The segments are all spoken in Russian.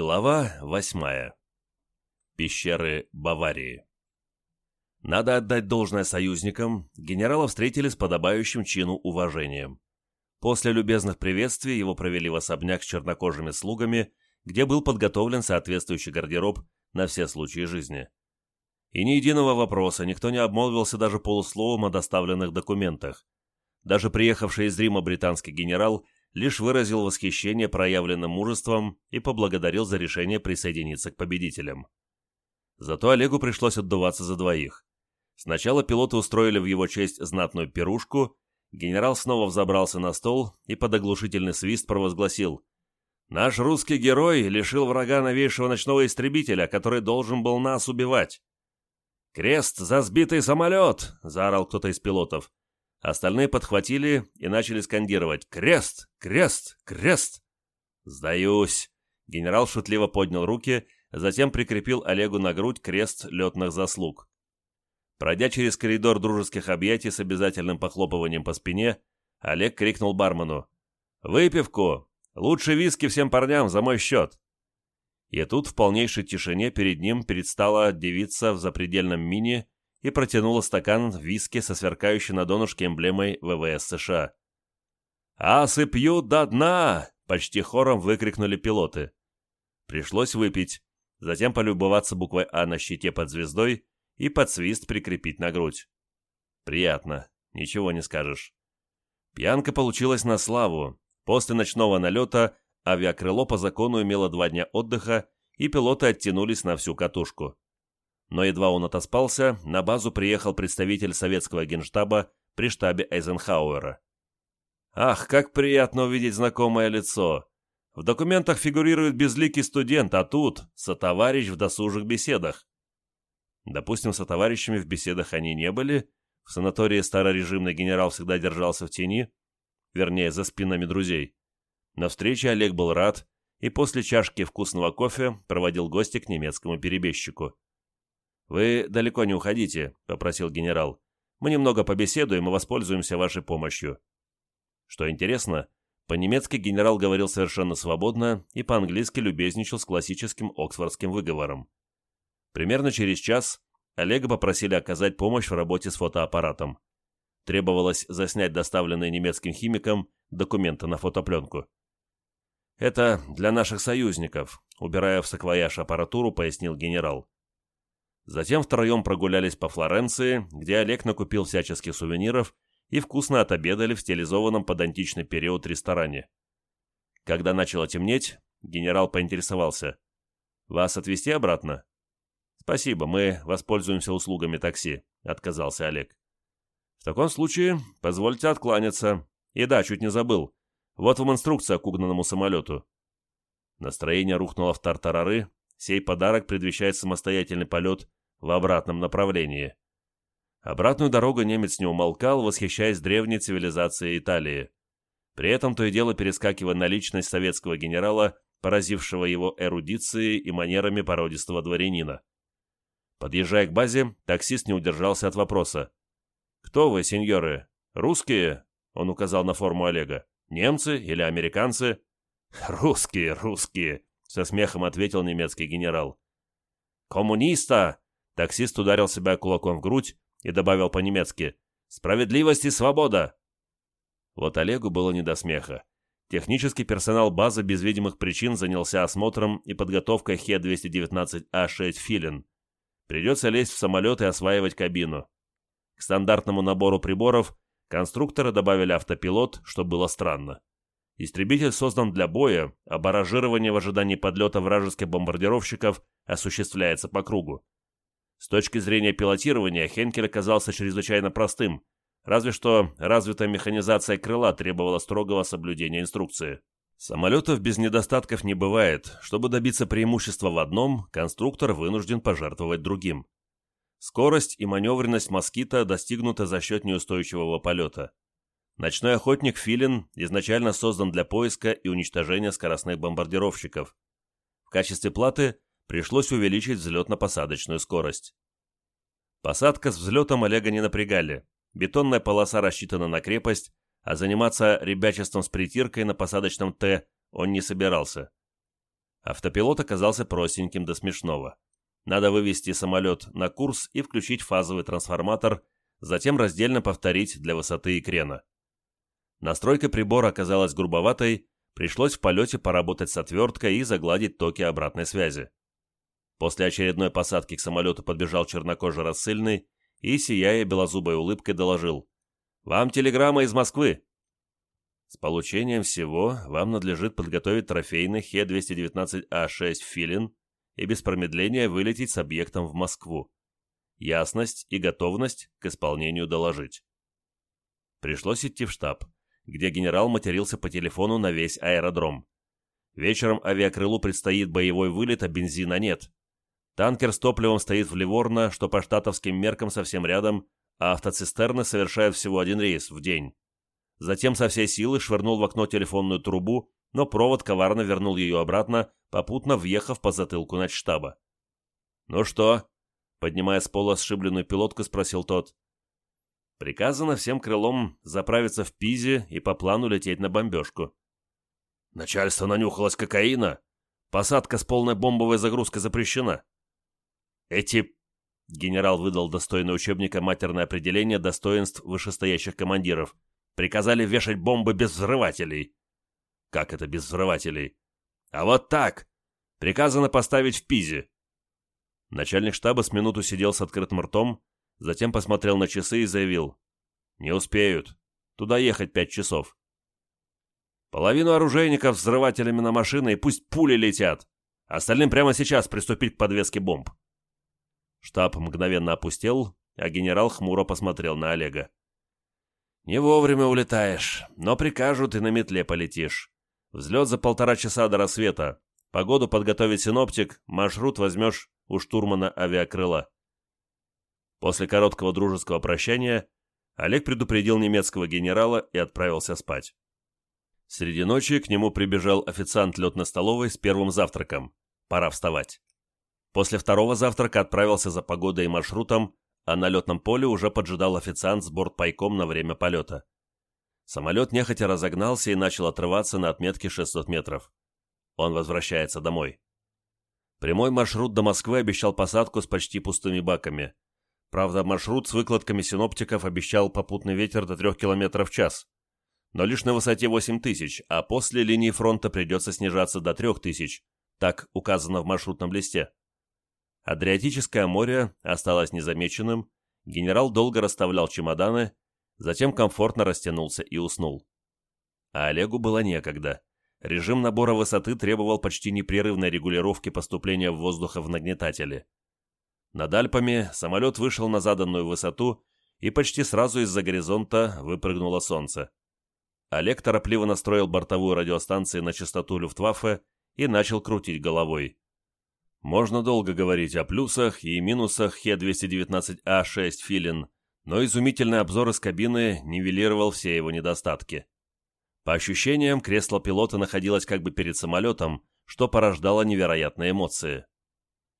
Глава восьмая. Пещеры Баварии. Надо отдать должное союзникам, генерала встретили с подобающим чину уважением. После любезных приветствий его провели в особняк с чернокожими слугами, где был подготовлен соответствующий гардероб на все случаи жизни. И ни единого вопроса, никто не обмолвился даже полусловом о доставленных документах. Даже приехавший из Рима британский генерал – лишь выразил восхищение проявленным мужеством и поблагодарил за решение присоединиться к победителям. Зато Олегу пришлось отдуваться за двоих. Сначала пилоты устроили в его честь знатную пирушку, генерал снова взобрался на стол и под оглушительный свист провозгласил «Наш русский герой лишил врага новейшего ночного истребителя, который должен был нас убивать». «Крест за сбитый самолет!» — заорал кто-то из пилотов. Остальные подхватили и начали скандировать «Крест! Крест! Крест!» «Сдаюсь!» Генерал шутливо поднял руки, затем прикрепил Олегу на грудь крест летных заслуг. Пройдя через коридор дружеских объятий с обязательным похлопыванием по спине, Олег крикнул бармену «Выпивку! Лучше виски всем парням за мой счет!» И тут в полнейшей тишине перед ним предстала девица в запредельном мини и протянула стакан виски со сверкающей на донышке эмблемой ВВС США. «Асы пьют до дна!» — почти хором выкрикнули пилоты. Пришлось выпить, затем полюбоваться буквой «А» на щите под звездой и под свист прикрепить на грудь. Приятно, ничего не скажешь. Пьянка получилась на славу. После ночного налета авиакрыло по закону имело два дня отдыха, и пилоты оттянулись на всю катушку но едва он отоспался, на базу приехал представитель советского генштаба при штабе Эйзенхауэра. «Ах, как приятно увидеть знакомое лицо! В документах фигурирует безликий студент, а тут сотоварищ в досужих беседах». Допустим, сотоварищами в беседах они не были, в санатории старорежимный генерал всегда держался в тени, вернее, за спинами друзей. На встрече Олег был рад и после чашки вкусного кофе проводил гостя к немецкому перебежчику. «Вы далеко не уходите», — попросил генерал. «Мы немного побеседуем и воспользуемся вашей помощью». Что интересно, по-немецки генерал говорил совершенно свободно и по-английски любезничал с классическим оксфордским выговором. Примерно через час Олега попросили оказать помощь в работе с фотоаппаратом. Требовалось заснять доставленные немецким химикам документы на фотопленку. «Это для наших союзников», — убирая в саквояж аппаратуру, пояснил генерал. Затем втроем прогулялись по Флоренции, где Олег накупил всяческих сувениров и вкусно отобедали в стилизованном под античный период ресторане. Когда начало темнеть, генерал поинтересовался. «Вас отвезти обратно?» «Спасибо, мы воспользуемся услугами такси», — отказался Олег. «В таком случае позвольте откланяться. И да, чуть не забыл. Вот вам инструкция к угнанному самолету». Настроение рухнуло в тартарары, сей подарок предвещает самостоятельный полет в обратном направлении. Обратную дорогу немец не умолкал, восхищаясь древней цивилизацией Италии. При этом то и дело перескакивая на личность советского генерала, поразившего его эрудицией и манерами породистого дворянина. Подъезжая к базе, таксист не удержался от вопроса. «Кто вы, сеньоры? Русские?» — он указал на форму Олега. «Немцы или американцы?» «Русские, русские!» — со смехом ответил немецкий генерал. «Коммуниста!» Таксист ударил себя кулаком в грудь и добавил по-немецки «Справедливость и свобода!». Вот Олегу было не до смеха. Технический персонал базы без видимых причин занялся осмотром и подготовкой Хе-219А6 «Филин». Придется лезть в самолет и осваивать кабину. К стандартному набору приборов конструкторы добавили автопилот, что было странно. Истребитель создан для боя, а баражирование в ожидании подлета вражеских бомбардировщиков осуществляется по кругу. С точки зрения пилотирования Хенкель оказался чрезвычайно простым, разве что развитая механизация крыла требовала строгого соблюдения инструкции. Самолетов без недостатков не бывает. Чтобы добиться преимущества в одном, конструктор вынужден пожертвовать другим. Скорость и маневренность «Москита» достигнуты за счет неустойчивого полета. Ночной охотник «Филин» изначально создан для поиска и уничтожения скоростных бомбардировщиков. В качестве платы пришлось увеличить взлетно-посадочную скорость. Посадка с взлетом Олега не напрягали. Бетонная полоса рассчитана на крепость, а заниматься ребячеством с притиркой на посадочном «Т» он не собирался. Автопилот оказался простеньким до смешного. Надо вывести самолет на курс и включить фазовый трансформатор, затем раздельно повторить для высоты и крена. Настройка прибора оказалась грубоватой, пришлось в полете поработать с отверткой и загладить токи обратной связи. После очередной посадки к самолету подбежал чернокожий рассыльный и, сияя белозубой улыбкой, доложил. «Вам телеграмма из Москвы!» С получением всего вам надлежит подготовить трофейный Хе-219А6 «Филин» и без промедления вылететь с объектом в Москву. Ясность и готовность к исполнению доложить. Пришлось идти в штаб, где генерал матерился по телефону на весь аэродром. Вечером авиакрылу предстоит боевой вылет, а бензина нет. Танкер с топливом стоит в Ливорно, что по штатовским меркам совсем рядом, а автоцистерны совершают всего один рейс в день. Затем со всей силы швырнул в окно телефонную трубу, но провод коварно вернул ее обратно, попутно въехав по затылку штаба. «Ну что?» — поднимая с пола сшибленную пилотку, спросил тот. «Приказано всем крылом заправиться в Пизе и по плану лететь на бомбежку». «Начальство нанюхалось кокаина. Посадка с полной бомбовой загрузкой запрещена». Эти... Генерал выдал достойное учебника матерное определение достоинств вышестоящих командиров. Приказали вешать бомбы без взрывателей. Как это без взрывателей? А вот так! Приказано поставить в Пизе. Начальник штаба с минуту сидел с открытым ртом, затем посмотрел на часы и заявил. Не успеют. Туда ехать пять часов. Половину оружейников взрывателями на машины и пусть пули летят. Остальным прямо сейчас приступить к подвеске бомб. Штаб мгновенно опустел, а генерал хмуро посмотрел на Олега. «Не вовремя улетаешь, но прикажут и на метле полетишь. Взлет за полтора часа до рассвета. Погоду подготовить синоптик, маршрут возьмешь у штурмана авиакрыла». После короткого дружеского прощания Олег предупредил немецкого генерала и отправился спать. Среди ночи к нему прибежал официант летной столовой с первым завтраком. Пора вставать. После второго завтрака отправился за погодой и маршрутом, а на летном поле уже поджидал официант с бортпайком на время полета. Самолет нехотя разогнался и начал отрываться на отметке 600 метров. Он возвращается домой. Прямой маршрут до Москвы обещал посадку с почти пустыми баками. Правда, маршрут с выкладками синоптиков обещал попутный ветер до 3 км в час. Но лишь на высоте 8000, а после линии фронта придется снижаться до 3000, так указано в маршрутном листе. Адриатическое море осталось незамеченным, генерал долго расставлял чемоданы, затем комфортно растянулся и уснул. А Олегу было некогда. Режим набора высоты требовал почти непрерывной регулировки поступления воздуха в нагнетатели. Над Альпами самолет вышел на заданную высоту, и почти сразу из-за горизонта выпрыгнуло солнце. Олег торопливо настроил бортовую радиостанцию на частоту Люфтваффе и начал крутить головой. Можно долго говорить о плюсах и минусах Хе-219А6 «Филин», но изумительный обзор из кабины нивелировал все его недостатки. По ощущениям, кресло пилота находилось как бы перед самолетом, что порождало невероятные эмоции.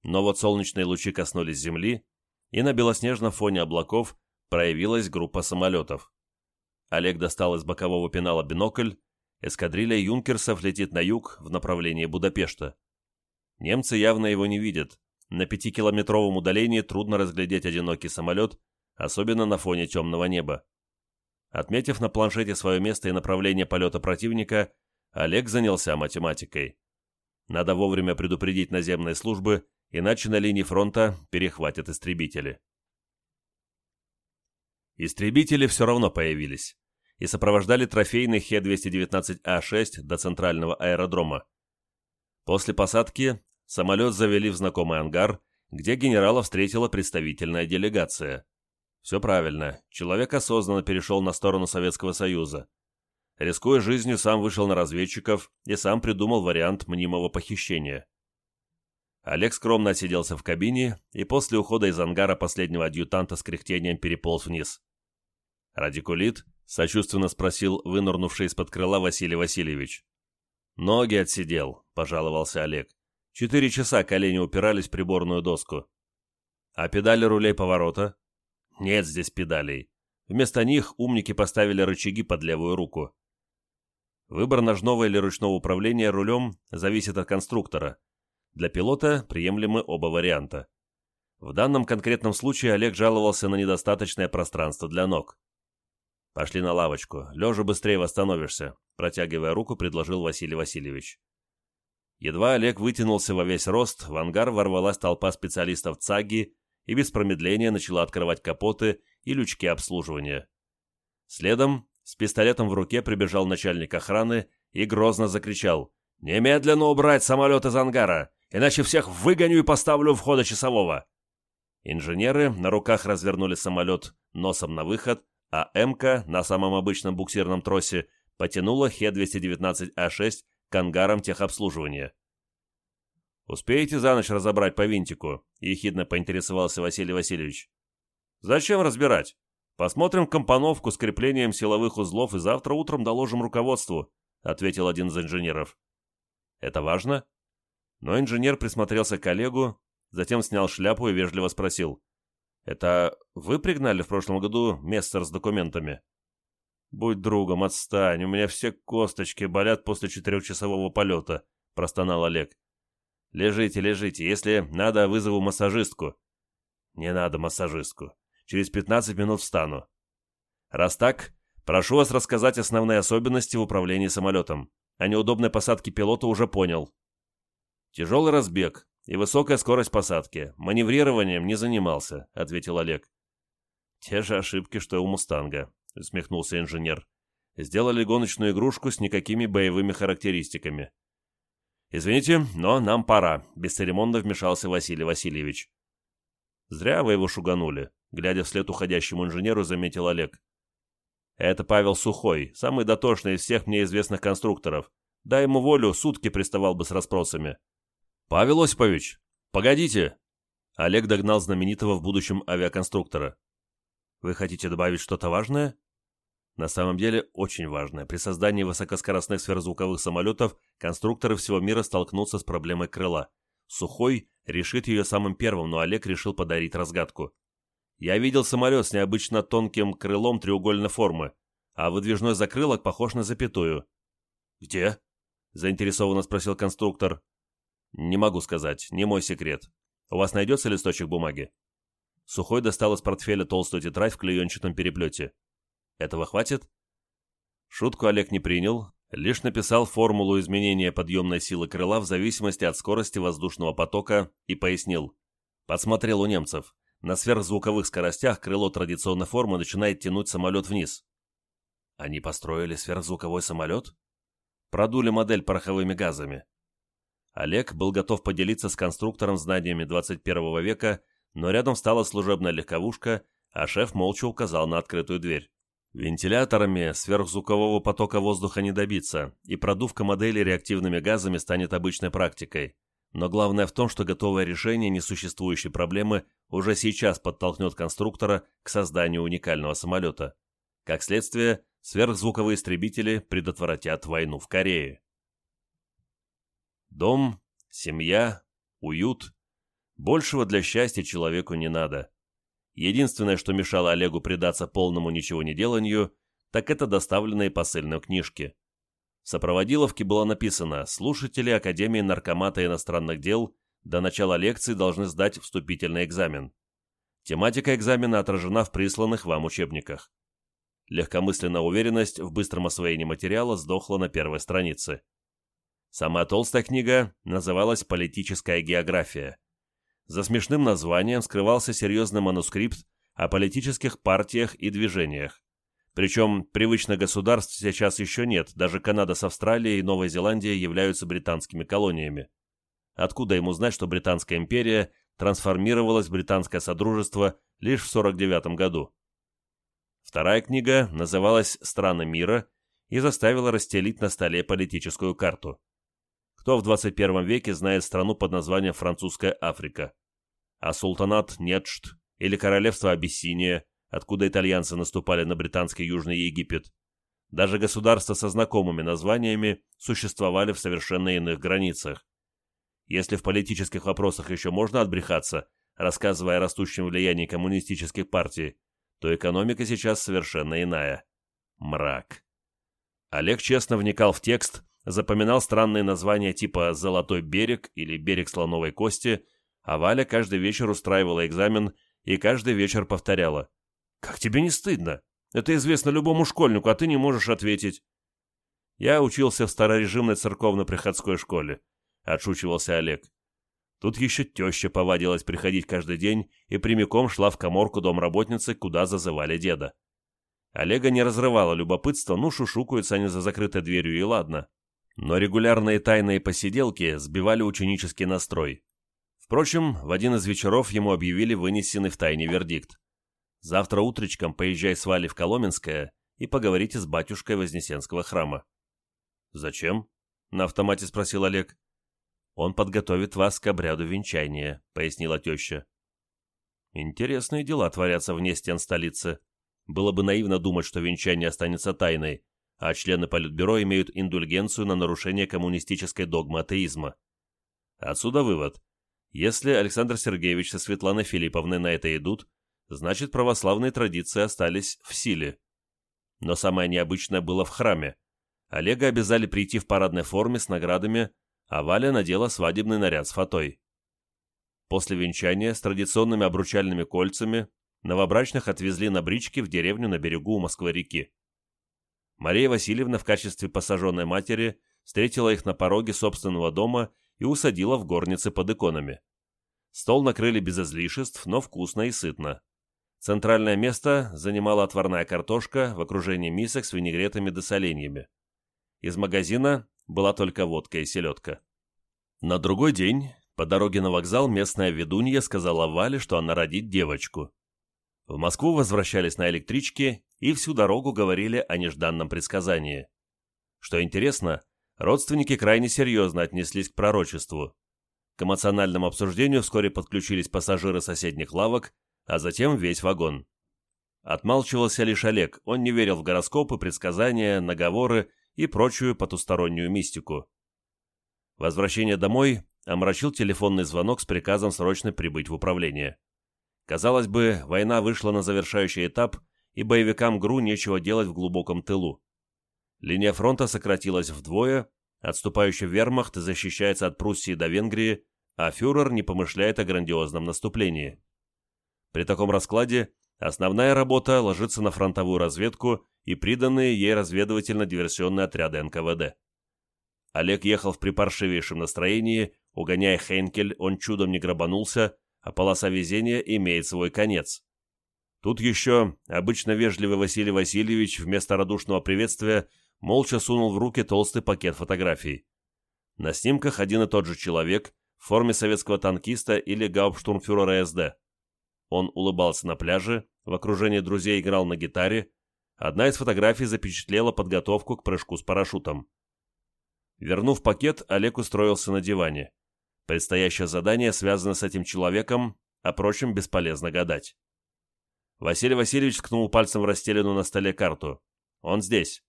Но вот солнечные лучи коснулись земли, и на белоснежном фоне облаков проявилась группа самолетов. Олег достал из бокового пенала бинокль, эскадрилья юнкерсов летит на юг в направлении Будапешта. Немцы явно его не видят. На пятикилометровом удалении трудно разглядеть одинокий самолет, особенно на фоне темного неба. Отметив на планшете свое место и направление полета противника, Олег занялся математикой. Надо вовремя предупредить наземные службы, иначе на линии фронта перехватят истребители. Истребители все равно появились и сопровождали трофейный Хе-219А6 до центрального аэродрома. После посадки Самолет завели в знакомый ангар, где генерала встретила представительная делегация. Все правильно, человек осознанно перешел на сторону Советского Союза. Рискуя жизнью, сам вышел на разведчиков и сам придумал вариант мнимого похищения. Олег скромно отсиделся в кабине и после ухода из ангара последнего адъютанта с кряхтением переполз вниз. «Радикулит?» — сочувственно спросил вынырнувший из-под крыла Василий Васильевич. «Ноги отсидел», — пожаловался Олег. Четыре часа колени упирались в приборную доску. А педали рулей поворота? Нет здесь педалей. Вместо них умники поставили рычаги под левую руку. Выбор ножного или ручного управления рулем зависит от конструктора. Для пилота приемлемы оба варианта. В данном конкретном случае Олег жаловался на недостаточное пространство для ног. «Пошли на лавочку. Лежа быстрее восстановишься», – протягивая руку, предложил Василий Васильевич. Едва Олег вытянулся во весь рост, в ангар ворвалась толпа специалистов ЦАГИ и без промедления начала открывать капоты и лючки обслуживания. Следом, с пистолетом в руке, прибежал начальник охраны и грозно закричал «Немедленно убрать самолет из ангара, иначе всех выгоню и поставлю у входа часового!» Инженеры на руках развернули самолет носом на выход, а МК на самом обычном буксирном тросе потянула Хе-219А6 к ангарам техобслуживания. «Успеете за ночь разобрать по винтику?» – ехидно поинтересовался Василий Васильевич. «Зачем разбирать? Посмотрим компоновку с креплением силовых узлов и завтра утром доложим руководству», – ответил один из инженеров. «Это важно?» Но инженер присмотрелся к коллегу, затем снял шляпу и вежливо спросил. «Это вы пригнали в прошлом году мессер с документами?» «Будь другом, отстань, у меня все косточки болят после четырехчасового полета», – простонал Олег. «Лежите, лежите. Если надо, вызову массажистку». «Не надо массажистку. Через 15 минут встану». «Раз так, прошу вас рассказать основные особенности в управлении самолетом. О неудобной посадке пилота уже понял». «Тяжелый разбег и высокая скорость посадки. Маневрированием не занимался», — ответил Олег. «Те же ошибки, что и у «Мустанга», — усмехнулся инженер. «Сделали гоночную игрушку с никакими боевыми характеристиками. «Извините, но нам пора», — бесцеремонно вмешался Василий Васильевич. «Зря вы его шуганули», — глядя вслед уходящему инженеру, заметил Олег. «Это Павел Сухой, самый дотошный из всех мне известных конструкторов. Дай ему волю, сутки приставал бы с расспросами». «Павел Осипович, погодите!» Олег догнал знаменитого в будущем авиаконструктора. «Вы хотите добавить что-то важное?» На самом деле очень важное. При создании высокоскоростных сверхзвуковых самолетов конструкторы всего мира столкнутся с проблемой крыла. Сухой решит ее самым первым, но Олег решил подарить разгадку. Я видел самолет с необычно тонким крылом треугольной формы, а выдвижной закрылок похож на запятую. «Где?» – заинтересованно спросил конструктор. «Не могу сказать, не мой секрет. У вас найдется листочек бумаги?» Сухой достал из портфеля толстую тетрадь в клеенчатом переплете. Этого хватит? Шутку Олег не принял, лишь написал формулу изменения подъемной силы крыла в зависимости от скорости воздушного потока и пояснил. Подсмотрел у немцев. На сверхзвуковых скоростях крыло традиционной формы начинает тянуть самолет вниз. Они построили сверхзвуковой самолет? Продули модель пороховыми газами. Олег был готов поделиться с конструктором знаниями 21 века, но рядом стала служебная легковушка, а шеф молча указал на открытую дверь. Вентиляторами сверхзвукового потока воздуха не добиться, и продувка модели реактивными газами станет обычной практикой. Но главное в том, что готовое решение несуществующей проблемы уже сейчас подтолкнет конструктора к созданию уникального самолета. Как следствие, сверхзвуковые истребители предотвратят войну в Корее. Дом, семья, уют. Большего для счастья человеку не надо. Единственное, что мешало Олегу предаться полному ничего не деланию, так это доставленные посыльные книжки. В сопроводиловке было написано «Слушатели Академии Наркомата иностранных дел до начала лекции должны сдать вступительный экзамен». Тематика экзамена отражена в присланных вам учебниках. Легкомысленная уверенность в быстром освоении материала сдохла на первой странице. Самая толстая книга называлась «Политическая география». За смешным названием скрывался серьезный манускрипт о политических партиях и движениях. Причем привычных государств сейчас еще нет, даже Канада с Австралией и Новой Зеландией являются британскими колониями. Откуда ему знать, что Британская империя трансформировалась в Британское Содружество лишь в 49 году? Вторая книга называлась «Страны мира» и заставила расстелить на столе политическую карту. Кто в 21 веке знает страну под названием Французская Африка? А султанат Нетшт или королевство Абиссиния, откуда итальянцы наступали на британский Южный Египет? Даже государства со знакомыми названиями существовали в совершенно иных границах. Если в политических вопросах еще можно отбрехаться, рассказывая о растущем влиянии коммунистических партий, то экономика сейчас совершенно иная. Мрак. Олег честно вникал в текст, запоминал странные названия типа «Золотой берег» или «Берег слоновой кости», а Валя каждый вечер устраивала экзамен и каждый вечер повторяла. «Как тебе не стыдно? Это известно любому школьнику, а ты не можешь ответить». «Я учился в старорежимной церковно-приходской школе», — отшучивался Олег. Тут еще теща повадилась приходить каждый день и прямиком шла в коморку домработницы, куда зазывали деда. Олега не разрывало любопытство, ну, шушукаются они за закрытой дверью, и ладно. Но регулярные тайные посиделки сбивали ученический настрой. Впрочем, в один из вечеров ему объявили вынесенный в тайне вердикт. «Завтра утречком поезжай с Валей в Коломенское и поговорите с батюшкой Вознесенского храма». «Зачем?» — на автомате спросил Олег. «Он подготовит вас к обряду венчания», — пояснила теща. «Интересные дела творятся вне стен столицы. Было бы наивно думать, что венчание останется тайной, а члены Политбюро имеют индульгенцию на нарушение коммунистической догмы атеизма. Отсюда вывод. Если Александр Сергеевич со Светланой Филипповной на это идут, значит православные традиции остались в силе. Но самое необычное было в храме. Олега обязали прийти в парадной форме с наградами а Валя надела свадебный наряд с фатой. После венчания с традиционными обручальными кольцами новобрачных отвезли на бричке в деревню на берегу Москвы-реки. Мария Васильевна в качестве посаженной матери встретила их на пороге собственного дома и усадила в горнице под иконами. Стол накрыли без излишеств, но вкусно и сытно. Центральное место занимала отварная картошка в окружении мисок с винегретами да соленьями. Из магазина была только водка и селедка. На другой день по дороге на вокзал местная ведунья сказала Вале, что она родит девочку. В Москву возвращались на электричке и всю дорогу говорили о нежданном предсказании. Что интересно, родственники крайне серьезно отнеслись к пророчеству. К эмоциональному обсуждению вскоре подключились пассажиры соседних лавок, а затем весь вагон. Отмалчивался лишь Олег, он не верил в гороскопы, предсказания, наговоры и прочую потустороннюю мистику. Возвращение домой омрачил телефонный звонок с приказом срочно прибыть в управление. Казалось бы, война вышла на завершающий этап, и боевикам ГРУ нечего делать в глубоком тылу. Линия фронта сократилась вдвое, отступающий вермахт защищается от Пруссии до Венгрии, а фюрер не помышляет о грандиозном наступлении. При таком раскладе основная работа ложится на фронтовую разведку и приданные ей разведывательно-диверсионные отряды НКВД. Олег ехал в припаршивейшем настроении, угоняя Хейнкель, он чудом не грабанулся, а полоса везения имеет свой конец. Тут еще обычно вежливый Василий Васильевич вместо радушного приветствия молча сунул в руки толстый пакет фотографий. На снимках один и тот же человек в форме советского танкиста или гауптштурмфюрера СД. Он улыбался на пляже, в окружении друзей играл на гитаре, Одна из фотографий запечатлела подготовку к прыжку с парашютом. Вернув пакет, Олег устроился на диване. Предстоящее задание связано с этим человеком, а прочим бесполезно гадать. Василий Васильевич ткнул пальцем в расстеленную на столе карту. «Он здесь.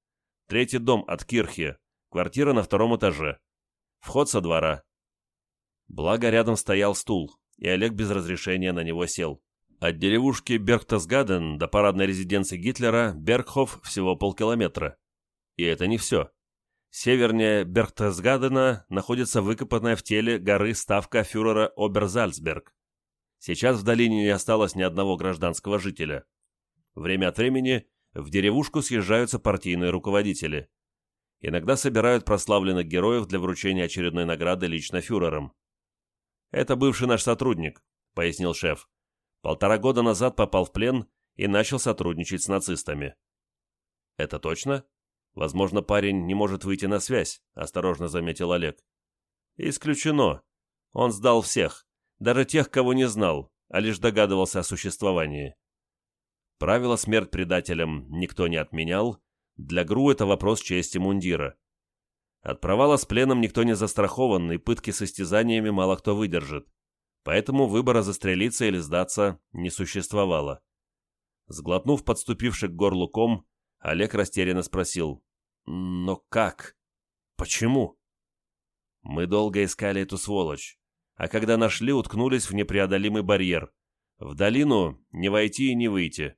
Третий дом от Кирхи. Квартира на втором этаже. Вход со двора». Благо, рядом стоял стул, и Олег без разрешения на него сел. От деревушки Бергтасгаден до парадной резиденции Гитлера Бергхоф всего полкилометра. И это не все. Севернее Бергтасгадена находится выкопанная в теле горы ставка фюрера Оберзальцберг. Сейчас в долине не осталось ни одного гражданского жителя. Время от времени в деревушку съезжаются партийные руководители. Иногда собирают прославленных героев для вручения очередной награды лично фюрерам. «Это бывший наш сотрудник», — пояснил шеф. Полтора года назад попал в плен и начал сотрудничать с нацистами. «Это точно? Возможно, парень не может выйти на связь», — осторожно заметил Олег. «Исключено. Он сдал всех, даже тех, кого не знал, а лишь догадывался о существовании. Правило смерть предателям никто не отменял, для ГРУ это вопрос чести мундира. От провала с пленом никто не застрахован, и пытки с истязаниями мало кто выдержит поэтому выбора застрелиться или сдаться не существовало. Сглотнув подступивший к горлу ком, Олег растерянно спросил. «Но как? Почему?» «Мы долго искали эту сволочь, а когда нашли, уткнулись в непреодолимый барьер. В долину не войти и не выйти».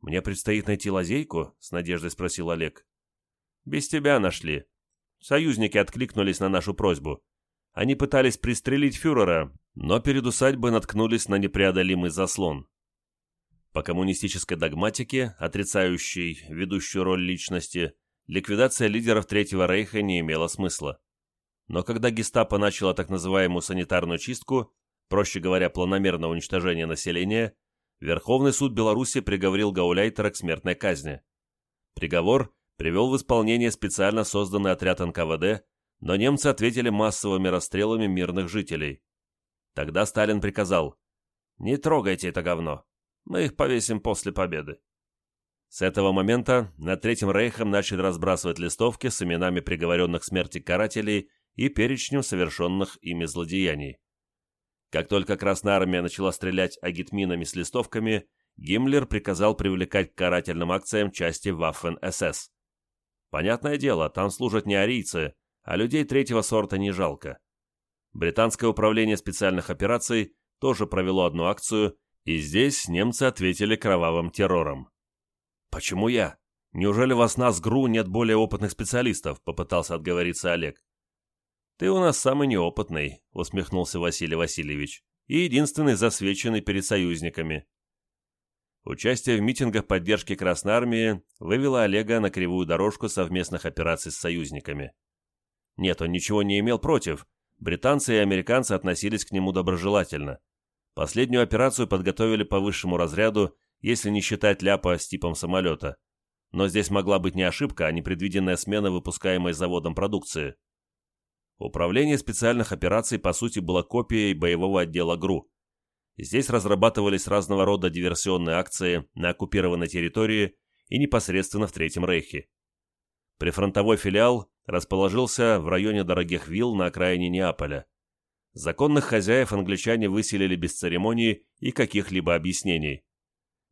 «Мне предстоит найти лазейку?» — с надеждой спросил Олег. Без тебя нашли. Союзники откликнулись на нашу просьбу. Они пытались пристрелить фюрера, но перед усадьбой наткнулись на непреодолимый заслон. По коммунистической догматике, отрицающей ведущую роль личности, ликвидация лидеров Третьего Рейха не имела смысла. Но когда гестапо начало так называемую санитарную чистку, проще говоря, планомерное уничтожение населения, Верховный суд Беларуси приговорил Гауляйтера к смертной казни. Приговор привел в исполнение специально созданный отряд НКВД, но немцы ответили массовыми расстрелами мирных жителей. Тогда Сталин приказал «Не трогайте это говно, мы их повесим после победы». С этого момента над Третьим Рейхом начали разбрасывать листовки с именами приговоренных к смерти карателей и перечнем совершенных ими злодеяний. Как только Красная Армия начала стрелять агитминами с листовками, Гиммлер приказал привлекать к карательным акциям части Waffen-СС. Понятное дело, там служат не арийцы, а людей третьего сорта не жалко. Британское управление специальных операций тоже провело одну акцию, и здесь немцы ответили кровавым террором. «Почему я? Неужели вас нас ГРУ нет более опытных специалистов?» – попытался отговориться Олег. «Ты у нас самый неопытный», — усмехнулся Василий Васильевич, «и единственный засвеченный перед союзниками». Участие в митингах поддержки Красной Армии вывело Олега на кривую дорожку совместных операций с союзниками. Нет, он ничего не имел против. Британцы и американцы относились к нему доброжелательно. Последнюю операцию подготовили по высшему разряду, если не считать ляпа с типом самолета. Но здесь могла быть не ошибка, а непредвиденная смена выпускаемой заводом продукции. Управление специальных операций по сути было копией боевого отдела ГРУ. Здесь разрабатывались разного рода диверсионные акции на оккупированной территории и непосредственно в Третьем Рейхе. Прифронтовой филиал расположился в районе дорогих вилл на окраине Неаполя. Законных хозяев англичане выселили без церемоний и каких-либо объяснений.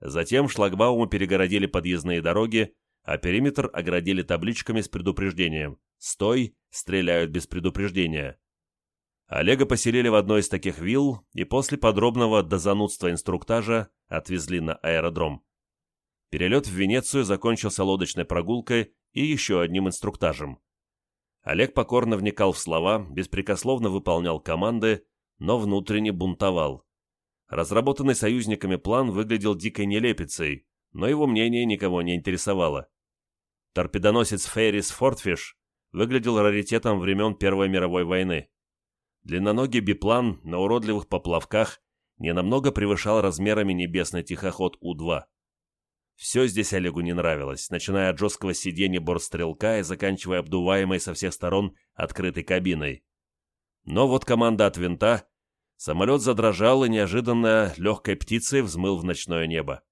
Затем шлагбаумы перегородили подъездные дороги, а периметр оградили табличками с предупреждением «Стой! Стреляют без предупреждения!». Олега поселили в одной из таких вилл и после подробного до занудства инструктажа отвезли на аэродром. Перелет в Венецию закончился лодочной прогулкой и еще одним инструктажем. Олег покорно вникал в слова, беспрекословно выполнял команды, но внутренне бунтовал. Разработанный союзниками план выглядел дикой нелепицей, но его мнение никого не интересовало. Торпедоносец Феррис Фортфиш выглядел раритетом времен Первой мировой войны. Длинноногий биплан на уродливых поплавках ненамного превышал размерами небесный тихоход У-2. Все здесь Олегу не нравилось, начиная от жесткого сиденья бортстрелка и заканчивая обдуваемой со всех сторон открытой кабиной. Но вот команда от винта, самолет задрожал и неожиданно легкой птицей взмыл в ночное небо.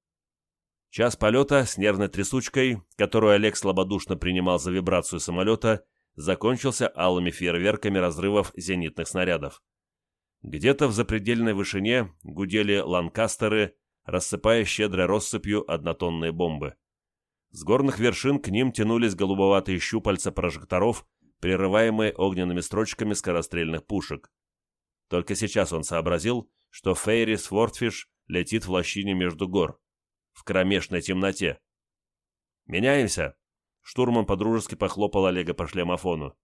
Час полета с нервной трясучкой, которую Олег слабодушно принимал за вибрацию самолета, закончился алыми фейерверками разрывов зенитных снарядов. Где-то в запредельной вышине гудели ланкастеры, рассыпая щедрой россыпью однотонные бомбы. С горных вершин к ним тянулись голубоватые щупальца прожекторов, прерываемые огненными строчками скорострельных пушек. Только сейчас он сообразил, что Фейрис Фортфиш летит в лощине между гор в кромешной темноте. «Меняемся!» Штурман подружески похлопал Олега по шлемофону.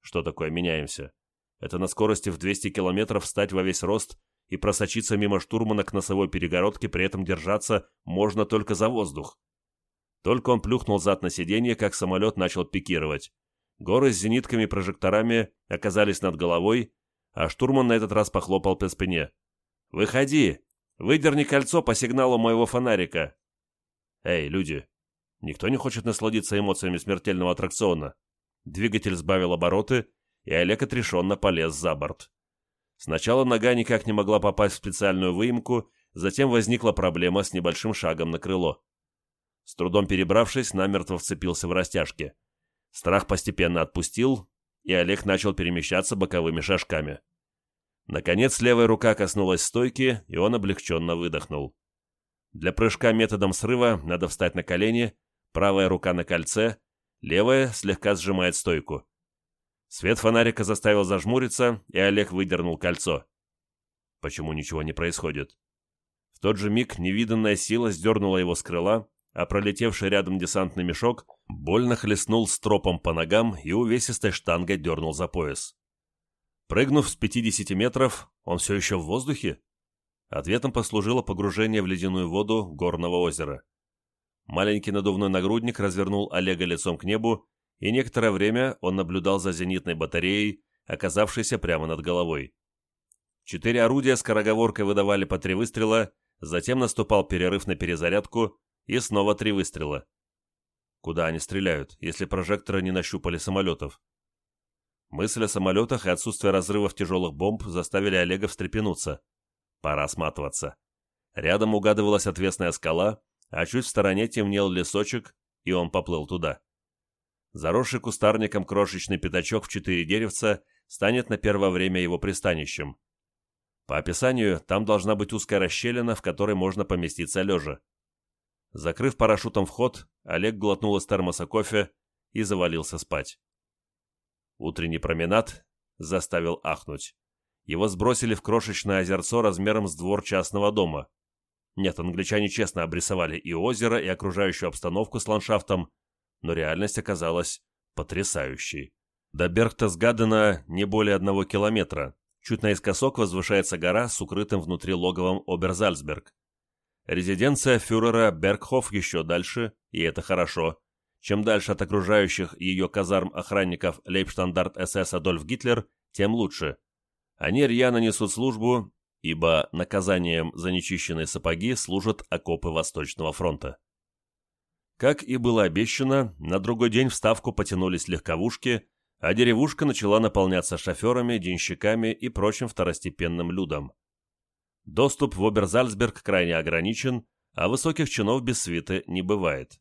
«Что такое меняемся? Это на скорости в 200 километров встать во весь рост и просочиться мимо штурмана к носовой перегородке, при этом держаться можно только за воздух». Только он плюхнул зад на сиденье, как самолет начал пикировать. Горы с зенитками и прожекторами оказались над головой, а штурман на этот раз похлопал по спине. «Выходи! Выдерни кольцо по сигналу моего фонарика. Эй, люди, никто не хочет насладиться эмоциями смертельного аттракциона. Двигатель сбавил обороты, и Олег отрешенно полез за борт. Сначала нога никак не могла попасть в специальную выемку, затем возникла проблема с небольшим шагом на крыло. С трудом перебравшись, намертво вцепился в растяжки. Страх постепенно отпустил, и Олег начал перемещаться боковыми шажками. Наконец левая рука коснулась стойки, и он облегченно выдохнул. Для прыжка методом срыва надо встать на колени, правая рука на кольце, левая слегка сжимает стойку. Свет фонарика заставил зажмуриться, и Олег выдернул кольцо. Почему ничего не происходит? В тот же миг невиданная сила сдернула его с крыла, а пролетевший рядом десантный мешок больно хлестнул стропом по ногам и увесистой штангой дернул за пояс. Прыгнув с 50 метров, он все еще в воздухе? Ответом послужило погружение в ледяную воду горного озера. Маленький надувной нагрудник развернул Олега лицом к небу, и некоторое время он наблюдал за зенитной батареей, оказавшейся прямо над головой. Четыре орудия скороговоркой выдавали по три выстрела, затем наступал перерыв на перезарядку, и снова три выстрела. Куда они стреляют, если прожекторы не нащупали самолетов? Мысль о самолетах и отсутствие разрывов тяжелых бомб заставили Олега встрепенуться. Пора сматываться. Рядом угадывалась отвесная скала, а чуть в стороне темнел лесочек, и он поплыл туда. Заросший кустарником крошечный пятачок в четыре деревца станет на первое время его пристанищем. По описанию, там должна быть узкая расщелина, в которой можно поместиться лежа. Закрыв парашютом вход, Олег глотнул из термоса кофе и завалился спать. Утренний променад заставил ахнуть. Его сбросили в крошечное озерцо размером с двор частного дома. Нет, англичане честно обрисовали и озеро, и окружающую обстановку с ландшафтом, но реальность оказалась потрясающей. До Бергтесгадена не более одного километра. Чуть наискосок возвышается гора с укрытым внутри логовом Оберзальцберг. Резиденция фюрера Бергхоф еще дальше, и это хорошо. Чем дальше от окружающих ее казарм охранников лейбштандарт СС Адольф Гитлер, тем лучше. Они рьяно несут службу, ибо наказанием за нечищенные сапоги служат окопы Восточного фронта. Как и было обещано, на другой день в Ставку потянулись легковушки, а деревушка начала наполняться шоферами, денщиками и прочим второстепенным людом. Доступ в Оберзальцберг крайне ограничен, а высоких чинов без свиты не бывает.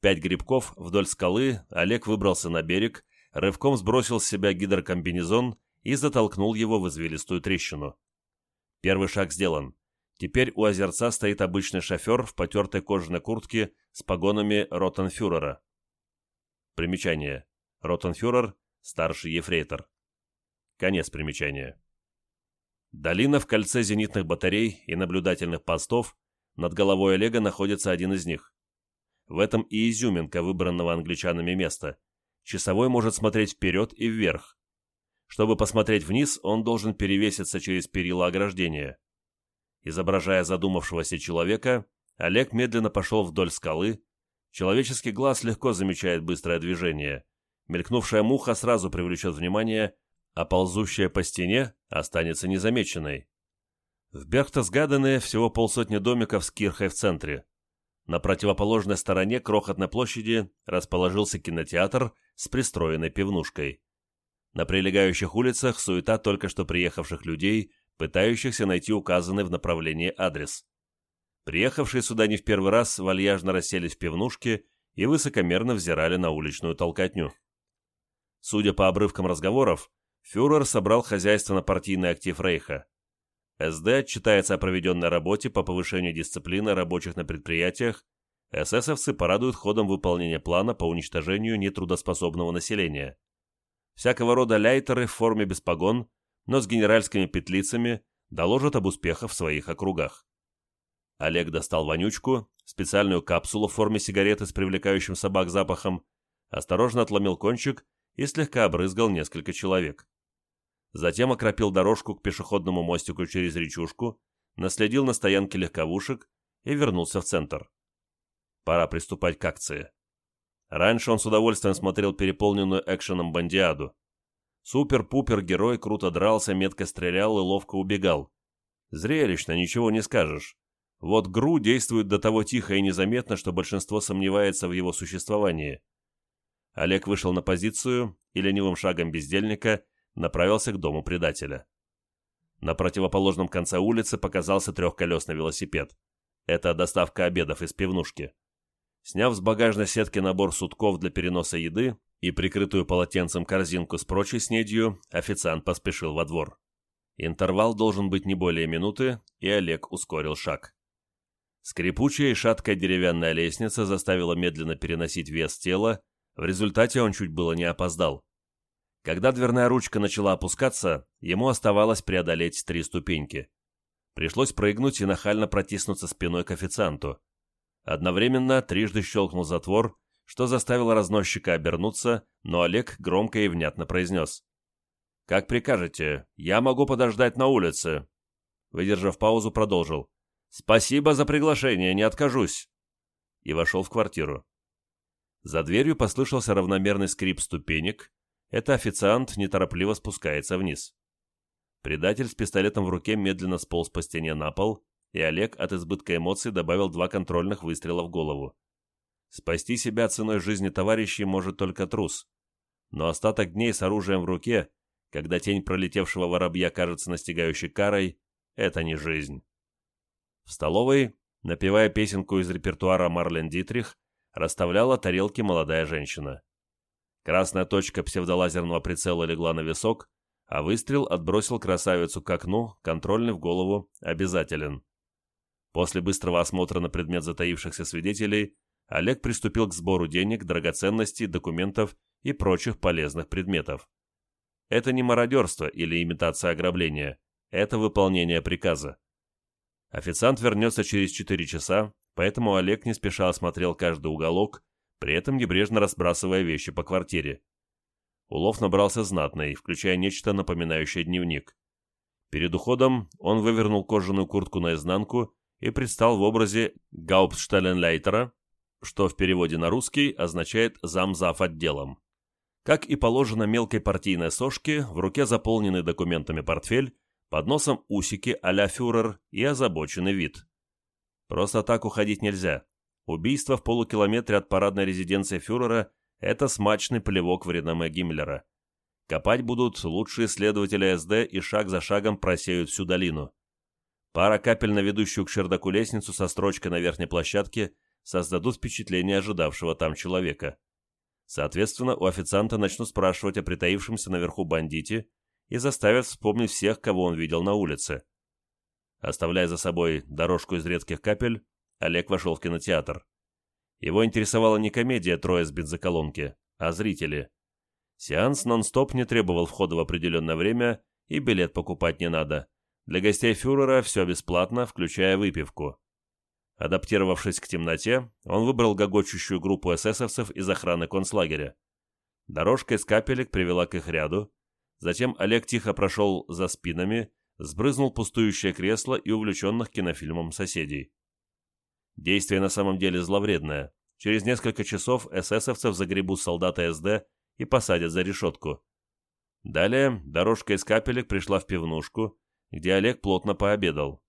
Пять грибков вдоль скалы Олег выбрался на берег, рывком сбросил с себя гидрокомбинезон и затолкнул его в извилистую трещину. Первый шаг сделан. Теперь у озерца стоит обычный шофер в потертой кожаной куртке с погонами ротенфюрера. Примечание. Ротенфюрер – старший ефрейтор. Конец примечания. Долина в кольце зенитных батарей и наблюдательных постов, над головой Олега находится один из них. В этом и изюминка выбранного англичанами места. Часовой может смотреть вперед и вверх. Чтобы посмотреть вниз, он должен перевеситься через перила ограждения. Изображая задумавшегося человека, Олег медленно пошел вдоль скалы. Человеческий глаз легко замечает быстрое движение. Мелькнувшая муха сразу привлечет внимание, а ползущая по стене останется незамеченной. В Берхтесгадене всего полсотни домиков с кирхой в центре. На противоположной стороне крохотной площади расположился кинотеатр с пристроенной пивнушкой. На прилегающих улицах суета только что приехавших людей, пытающихся найти указанный в направлении адрес. Приехавшие сюда не в первый раз вальяжно расселись в пивнушке и высокомерно взирали на уличную толкотню. Судя по обрывкам разговоров, фюрер собрал хозяйственно-партийный актив Рейха. СД отчитается о проведенной работе по повышению дисциплины рабочих на предприятиях, эсэсовцы порадуют ходом выполнения плана по уничтожению нетрудоспособного населения. Всякого рода ляйтеры в форме без погон, но с генеральскими петлицами доложат об успехах в своих округах. Олег достал вонючку, специальную капсулу в форме сигареты с привлекающим собак запахом, осторожно отломил кончик и слегка обрызгал несколько человек затем окропил дорожку к пешеходному мостику через речушку, наследил на стоянке легковушек и вернулся в центр. Пора приступать к акции. Раньше он с удовольствием смотрел переполненную экшеном бандиаду. Супер-пупер-герой круто дрался, метко стрелял и ловко убегал. Зрелищно, ничего не скажешь. Вот ГРУ действует до того тихо и незаметно, что большинство сомневается в его существовании. Олег вышел на позицию и ленивым шагом бездельника направился к дому предателя. На противоположном конце улицы показался трехколесный велосипед. Это доставка обедов из пивнушки. Сняв с багажной сетки набор сутков для переноса еды и прикрытую полотенцем корзинку с прочей снедью, официант поспешил во двор. Интервал должен быть не более минуты, и Олег ускорил шаг. Скрипучая и шаткая деревянная лестница заставила медленно переносить вес тела, в результате он чуть было не опоздал. Когда дверная ручка начала опускаться, ему оставалось преодолеть три ступеньки. Пришлось прыгнуть и нахально протиснуться спиной к официанту. Одновременно трижды щелкнул затвор, что заставило разносчика обернуться, но Олег громко и внятно произнес. «Как прикажете, я могу подождать на улице». Выдержав паузу, продолжил. «Спасибо за приглашение, не откажусь». И вошел в квартиру. За дверью послышался равномерный скрип ступенек. Это официант неторопливо спускается вниз. Предатель с пистолетом в руке медленно сполз по стене на пол, и Олег от избытка эмоций добавил два контрольных выстрела в голову. Спасти себя ценой жизни товарищей может только трус. Но остаток дней с оружием в руке, когда тень пролетевшего воробья кажется настигающей карой, это не жизнь. В столовой, напевая песенку из репертуара Марлен Дитрих, расставляла тарелки молодая женщина. Красная точка псевдолазерного прицела легла на висок, а выстрел отбросил красавицу к окну, контрольный в голову обязателен. После быстрого осмотра на предмет затаившихся свидетелей, Олег приступил к сбору денег, драгоценностей, документов и прочих полезных предметов. Это не мародерство или имитация ограбления, это выполнение приказа. Официант вернется через 4 часа, поэтому Олег не спеша осмотрел каждый уголок, при этом небрежно разбрасывая вещи по квартире. Улов набрался знатный, включая нечто напоминающее дневник. Перед уходом он вывернул кожаную куртку наизнанку и предстал в образе Гауптшталленлейтера, что в переводе на русский означает «замзав отделом». Как и положено мелкой партийной сошке, в руке заполненный документами портфель, под носом усики а-ля фюрер и озабоченный вид. Просто так уходить нельзя. Убийство в полукилометре от парадной резиденции фюрера – это смачный плевок в реноме Гиммлера. Копать будут лучшие следователи СД и шаг за шагом просеют всю долину. Пара капель на ведущую к чердаку лестницу со строчкой на верхней площадке создадут впечатление ожидавшего там человека. Соответственно, у официанта начнут спрашивать о притаившемся наверху бандите и заставят вспомнить всех, кого он видел на улице. Оставляя за собой дорожку из редких капель, Олег вошел в кинотеатр. Его интересовала не комедия «Трое с бензоколонки», а зрители. Сеанс нон-стоп не требовал входа в определенное время, и билет покупать не надо. Для гостей фюрера все бесплатно, включая выпивку. Адаптировавшись к темноте, он выбрал гогочущую группу эсэсовцев из охраны концлагеря. Дорожка из капелек привела к их ряду. Затем Олег тихо прошел за спинами, сбрызнул пустующее кресло и увлеченных кинофильмом соседей. Действие на самом деле зловредное. Через несколько часов эсэсовцев загребут солдаты СД и посадят за решетку. Далее дорожка из капелек пришла в пивнушку, где Олег плотно пообедал.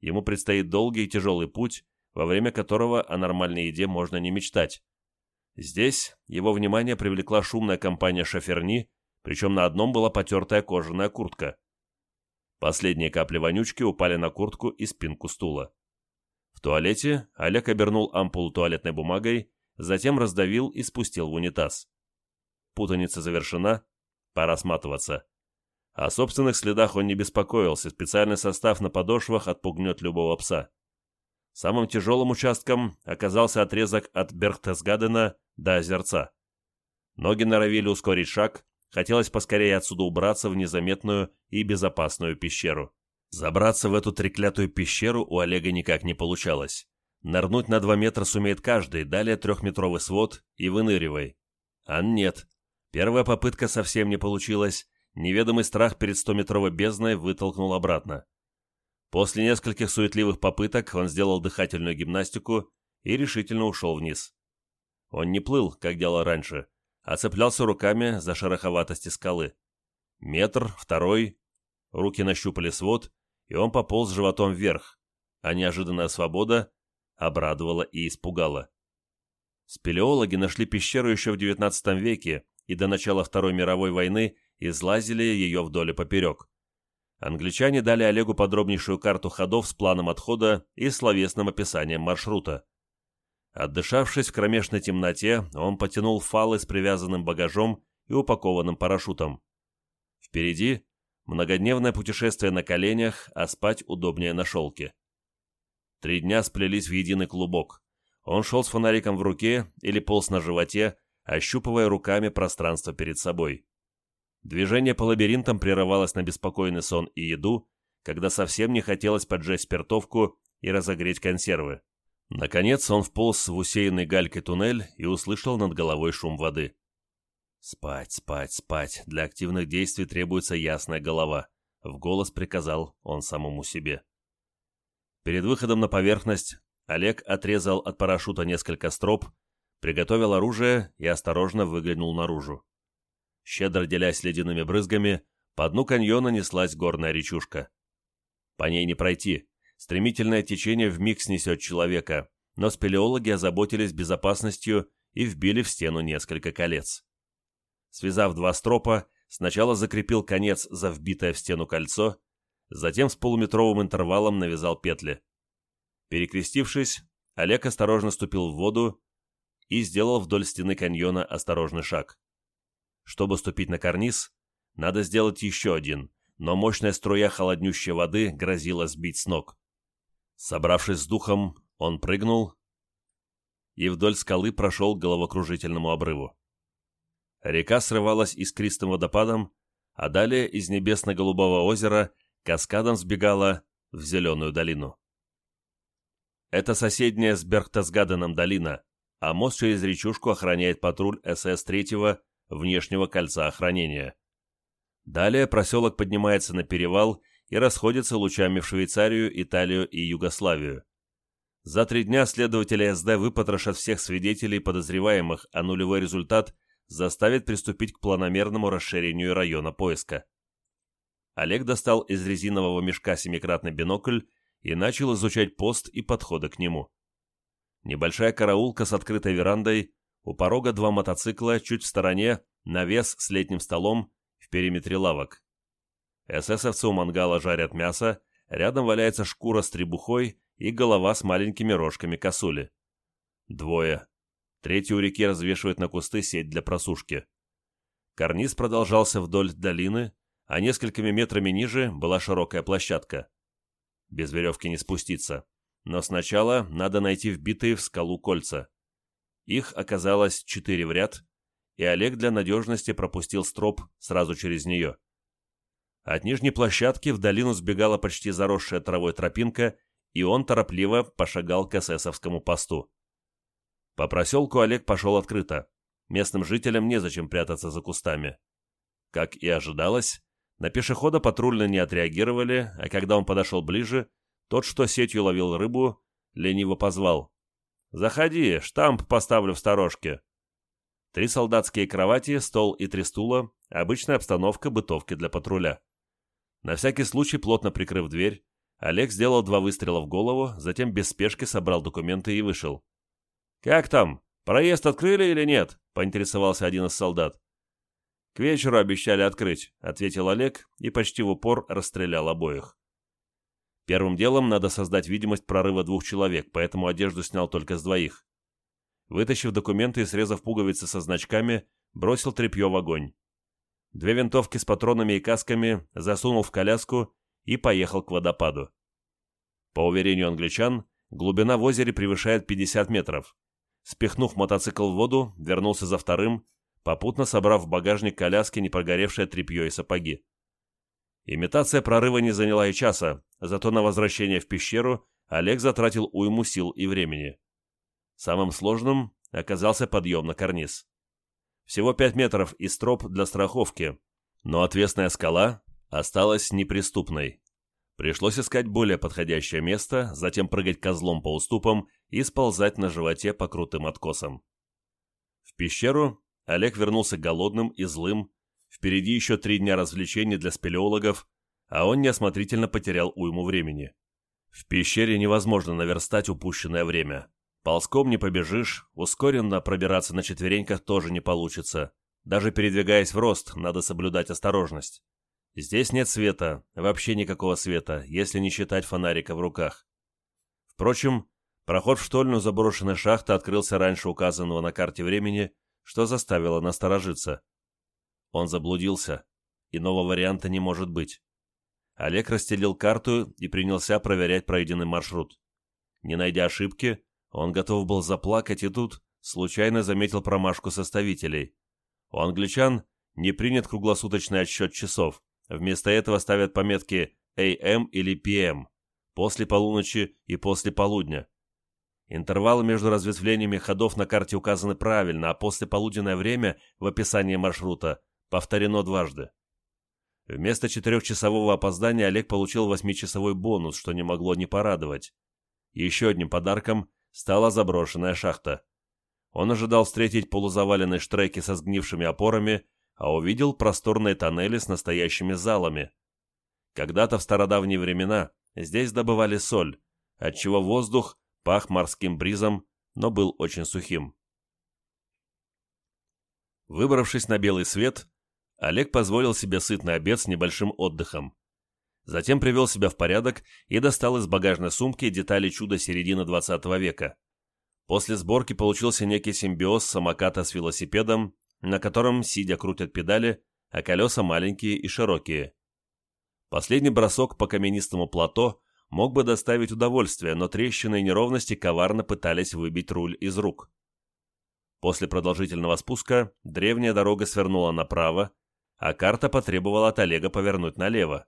Ему предстоит долгий и тяжелый путь, во время которого о нормальной еде можно не мечтать. Здесь его внимание привлекла шумная компания шоферни, причем на одном была потертая кожаная куртка. Последние капли вонючки упали на куртку и спинку стула. В туалете Олег обернул ампулу туалетной бумагой, затем раздавил и спустил в унитаз. Путаница завершена, пора сматываться. О собственных следах он не беспокоился, специальный состав на подошвах отпугнет любого пса. Самым тяжелым участком оказался отрезок от Берхтесгадена до Озерца. Ноги норовили ускорить шаг, хотелось поскорее отсюда убраться в незаметную и безопасную пещеру. Забраться в эту треклятую пещеру у Олега никак не получалось. Нырнуть на два метра сумеет каждый, далее трехметровый свод и выныривай. А нет. Первая попытка совсем не получилась, неведомый страх перед стометровой бездной вытолкнул обратно. После нескольких суетливых попыток он сделал дыхательную гимнастику и решительно ушел вниз. Он не плыл, как делал раньше, а цеплялся руками за шероховатости скалы. Метр, второй, руки нащупали свод, и он пополз животом вверх, а неожиданная свобода обрадовала и испугала. Спелеологи нашли пещеру еще в XIX веке и до начала Второй мировой войны излазили ее вдоль и поперек. Англичане дали Олегу подробнейшую карту ходов с планом отхода и словесным описанием маршрута. Отдышавшись в кромешной темноте, он потянул фалы с привязанным багажом и упакованным парашютом. Впереди многодневное путешествие на коленях, а спать удобнее на шелке. Три дня сплелись в единый клубок. Он шел с фонариком в руке или полз на животе, ощупывая руками пространство перед собой. Движение по лабиринтам прерывалось на беспокойный сон и еду, когда совсем не хотелось поджечь спиртовку и разогреть консервы. Наконец он вполз в усеянный галькой туннель и услышал над головой шум воды. «Спать, спать, спать. Для активных действий требуется ясная голова», — в голос приказал он самому себе. Перед выходом на поверхность Олег отрезал от парашюта несколько строп, приготовил оружие и осторожно выглянул наружу. Щедро делясь ледяными брызгами, по дну каньона неслась горная речушка. По ней не пройти, стремительное течение вмиг снесет человека, но спелеологи озаботились безопасностью и вбили в стену несколько колец. Связав два стропа, сначала закрепил конец за вбитое в стену кольцо, затем с полуметровым интервалом навязал петли. Перекрестившись, Олег осторожно ступил в воду и сделал вдоль стены каньона осторожный шаг. Чтобы ступить на карниз, надо сделать еще один, но мощная струя холоднющей воды грозила сбить с ног. Собравшись с духом, он прыгнул и вдоль скалы прошел к головокружительному обрыву. Река срывалась искристым водопадом, а далее из небесно-голубого озера каскадом сбегала в зеленую долину. Это соседняя с Берхтасгаденом долина, а мост через речушку охраняет патруль СС-3 внешнего кольца охранения. Далее проселок поднимается на перевал и расходится лучами в Швейцарию, Италию и Югославию. За три дня следователи СД выпотрошат всех свидетелей подозреваемых, а нулевой результат заставит приступить к планомерному расширению района поиска. Олег достал из резинового мешка семикратный бинокль и начал изучать пост и подходы к нему. Небольшая караулка с открытой верандой, у порога два мотоцикла, чуть в стороне навес с летним столом в периметре лавок. Эсэсовцы у мангала жарят мясо, рядом валяется шкура с требухой и голова с маленькими рожками косули. Двое. Третий у реки развешивает на кусты сеть для просушки. Карниз продолжался вдоль долины, а несколькими метрами ниже была широкая площадка. Без веревки не спуститься. Но сначала надо найти вбитые в скалу кольца. Их оказалось четыре в ряд, и Олег для надежности пропустил строп сразу через нее. От нижней площадки в долину сбегала почти заросшая травой тропинка, и он торопливо пошагал к эсэсовскому посту. По проселку Олег пошел открыто. Местным жителям незачем прятаться за кустами. Как и ожидалось, на пешехода патрульно не отреагировали, а когда он подошел ближе, тот, что сетью ловил рыбу, лениво позвал. «Заходи, штамп поставлю в сторожке». Три солдатские кровати, стол и три стула – обычная обстановка бытовки для патруля. На всякий случай, плотно прикрыв дверь, Олег сделал два выстрела в голову, затем без спешки собрал документы и вышел. «Как там? Проезд открыли или нет?» – поинтересовался один из солдат. «К вечеру обещали открыть», — ответил Олег и почти в упор расстрелял обоих. Первым делом надо создать видимость прорыва двух человек, поэтому одежду снял только с двоих. Вытащив документы и срезав пуговицы со значками, бросил тряпье в огонь. Две винтовки с патронами и касками засунул в коляску и поехал к водопаду. По уверению англичан, глубина в озере превышает 50 метров. Спихнув мотоцикл в воду, вернулся за вторым, попутно собрав в багажник коляски непрогоревшее тряпье и сапоги. Имитация прорыва не заняла и часа, зато на возвращение в пещеру Олег затратил уйму сил и времени. Самым сложным оказался подъем на карниз. Всего 5 метров и строп для страховки, но отвесная скала осталась неприступной. Пришлось искать более подходящее место, затем прыгать козлом по уступам и сползать на животе по крутым откосам. В пещеру Олег вернулся голодным и злым, впереди еще три дня развлечений для спелеологов, а он неосмотрительно потерял уйму времени. В пещере невозможно наверстать упущенное время. Ползком не побежишь, ускоренно пробираться на четвереньках тоже не получится. Даже передвигаясь в рост, надо соблюдать осторожность. Здесь нет света, вообще никакого света, если не считать фонарика в руках. Впрочем, проход в штольню заброшенной шахты открылся раньше указанного на карте времени – что заставило насторожиться. Он заблудился. Иного варианта не может быть. Олег расстелил карту и принялся проверять пройденный маршрут. Не найдя ошибки, он готов был заплакать и тут случайно заметил промашку составителей. У англичан не принят круглосуточный отсчет часов. Вместо этого ставят пометки AM или PM, после полуночи и после полудня. Интервалы между разветвлениями ходов на карте указаны правильно, а после полуденное время в описании маршрута повторено дважды. Вместо четырехчасового опоздания Олег получил восьмичасовой бонус, что не могло не порадовать. Еще одним подарком стала заброшенная шахта. Он ожидал встретить полузаваленные штреки со сгнившими опорами, а увидел просторные тоннели с настоящими залами. Когда-то в стародавние времена здесь добывали соль, отчего воздух пах морским бризом, но был очень сухим. Выбравшись на белый свет, Олег позволил себе сытный обед с небольшим отдыхом. Затем привел себя в порядок и достал из багажной сумки детали чуда середины 20 века. После сборки получился некий симбиоз самоката с велосипедом, на котором, сидя, крутят педали, а колеса маленькие и широкие. Последний бросок по каменистому плато мог бы доставить удовольствие, но трещины и неровности коварно пытались выбить руль из рук. После продолжительного спуска древняя дорога свернула направо, а карта потребовала от Олега повернуть налево.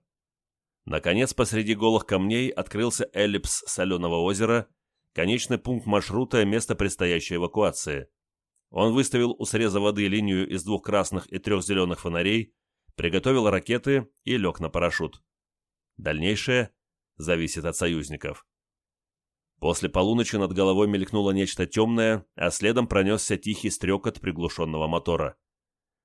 Наконец, посреди голых камней открылся эллипс соленого озера, конечный пункт маршрута и место предстоящей эвакуации. Он выставил у среза воды линию из двух красных и трех зеленых фонарей, приготовил ракеты и лег на парашют. Дальнейшее зависит от союзников. После полуночи над головой мелькнуло нечто темное, а следом пронесся тихий стрекот приглушенного мотора.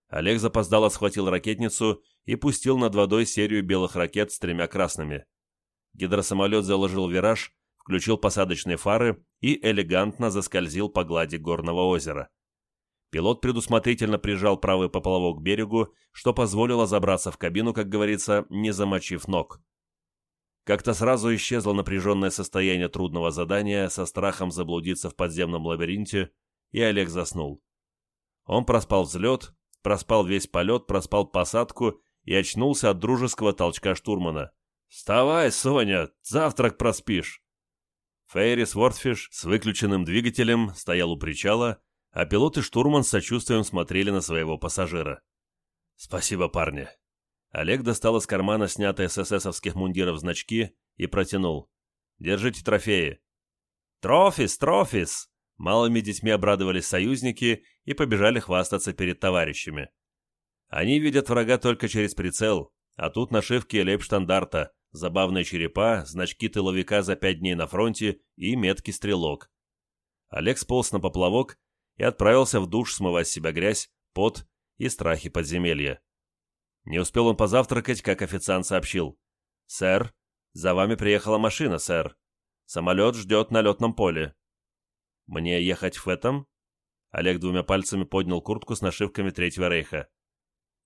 Олег запоздало схватил ракетницу и пустил над водой серию белых ракет с тремя красными. Гидросамолет заложил вираж, включил посадочные фары и элегантно заскользил по глади горного озера. Пилот предусмотрительно прижал правый поплавок к берегу, что позволило забраться в кабину, как говорится, не замочив ног. Как-то сразу исчезло напряженное состояние трудного задания со страхом заблудиться в подземном лабиринте, и Олег заснул. Он проспал взлет, проспал весь полет, проспал посадку и очнулся от дружеского толчка штурмана. «Вставай, Соня, завтрак проспишь!» Фейрис Вортфиш с выключенным двигателем стоял у причала, а пилот и штурман с сочувствием смотрели на своего пассажира. «Спасибо, парни. Олег достал из кармана снятые с эсэсовских мундиров значки и протянул. «Держите трофеи». «Трофис, трофис!» Малыми детьми обрадовались союзники и побежали хвастаться перед товарищами. Они видят врага только через прицел, а тут нашивки лейбштандарта, забавные черепа, значки тыловика за пять дней на фронте и меткий стрелок. Олег сполз на поплавок и отправился в душ смывать с себя грязь, пот и страхи подземелья. Не успел он позавтракать, как официант сообщил. «Сэр, за вами приехала машина, сэр. Самолет ждет на летном поле». «Мне ехать в этом?» Олег двумя пальцами поднял куртку с нашивками Третьего Рейха.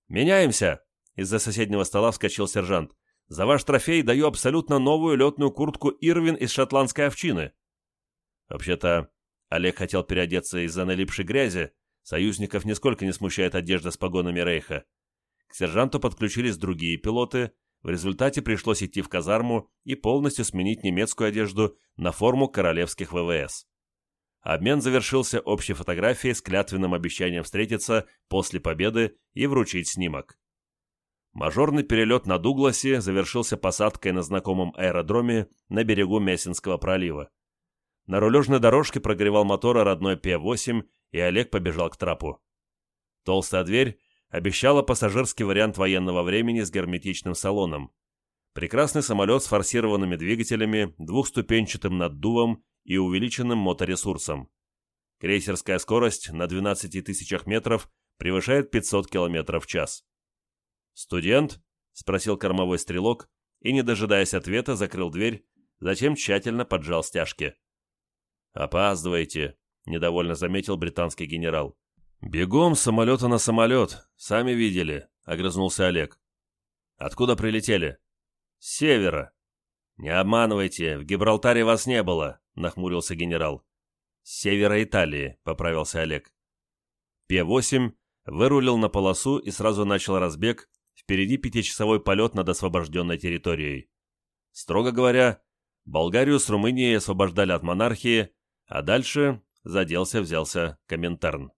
«Меняемся!» Из-за соседнего стола вскочил сержант. «За ваш трофей даю абсолютно новую летную куртку Ирвин из шотландской овчины». Вообще-то, Олег хотел переодеться из-за налипшей грязи. Союзников нисколько не смущает одежда с погонами Рейха. К сержанту подключились другие пилоты, в результате пришлось идти в казарму и полностью сменить немецкую одежду на форму королевских ВВС. Обмен завершился общей фотографией с клятвенным обещанием встретиться после победы и вручить снимок. Мажорный перелет на Дугласе завершился посадкой на знакомом аэродроме на берегу Мессинского пролива. На рулежной дорожке прогревал мотора родной П-8, и Олег побежал к трапу. Толстая дверь обещала пассажирский вариант военного времени с герметичным салоном. Прекрасный самолет с форсированными двигателями, двухступенчатым наддувом и увеличенным моторесурсом. Крейсерская скорость на 12 тысячах метров превышает 500 км в час. «Студент?» – спросил кормовой стрелок и, не дожидаясь ответа, закрыл дверь, затем тщательно поджал стяжки. «Опаздываете», – недовольно заметил британский генерал. «Бегом с самолета на самолет, сами видели», — огрызнулся Олег. «Откуда прилетели?» «С севера». «Не обманывайте, в Гибралтаре вас не было», — нахмурился генерал. «С севера Италии», — поправился Олег. П-8 вырулил на полосу и сразу начал разбег, впереди пятичасовой полет над освобожденной территорией. Строго говоря, Болгарию с Румынией освобождали от монархии, а дальше заделся-взялся Коминтерн.